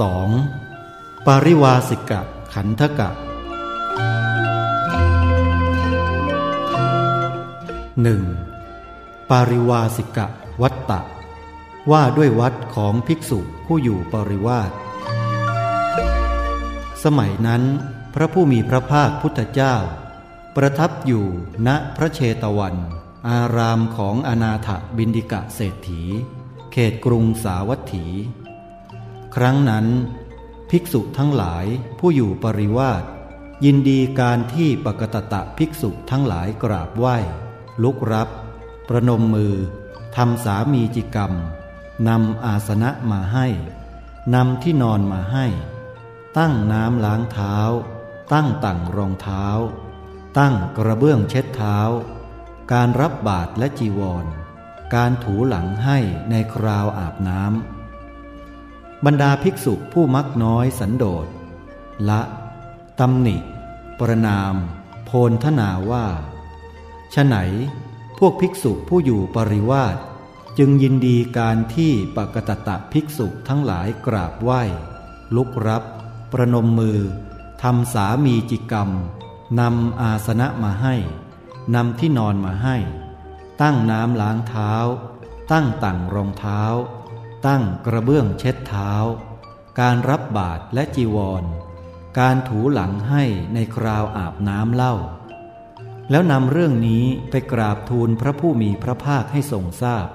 2. ปาริวาสิกะขันธกะ 1. ปาริวาสิกะวัตตะ ว่าด้วยวัดของภิกษุผู้อยู่ปริวาสสมัยนั้น พระผู้มีพระภาคพุทธเจ้า ประทับอยู่ณพระเชตวัน อารามของอนาถบินดิกะเศรษฐี เขตกรุงสาวัตถี ครั้งนั้น ภิกษุทั้งหลายผู้อยู่ปริวาสยินดีการที่ปกตตะภิกษุทั้งหลายกราบไหว้ ลุกรับ ประนมมือทำสามีจิกรรมนำอาสนะมาให้นำที่นอนมาให้ ตั้งน้ำล้างเท้า ตั้งตั่งรองเท้า ตั้งกระเบื้องเช็ดเท้า การรับบาตรและจีวร การถูหลังให้ในคราวอาบน้ำ บรรดาภิกษุผู้มักน้อยสันโดษละตำหนิ ประนาม โพนทนาว่าฉะไหนพวกภิกษุผู้อยู่ปริวาสจึงยินดีการที่ปกตตะภิกษุทั้งหลายกราบไหว้ ลุกรับ ประนมมือทำสามีจิกรรมนำอาสนะมาให้นำที่นอนมาให้ ตั้งน้ำล้างเท้า ตั้งตั่งรองเท้า ตั้งกระเบื้องเช็ดเท้า การรับบาตรและจีวร การถูหลังให้ในคราวอาบน้ำเล่า แล้วนำเรื่องนี้ไปกราบทูลพระผู้มีพระภาคให้ทรงทราบพ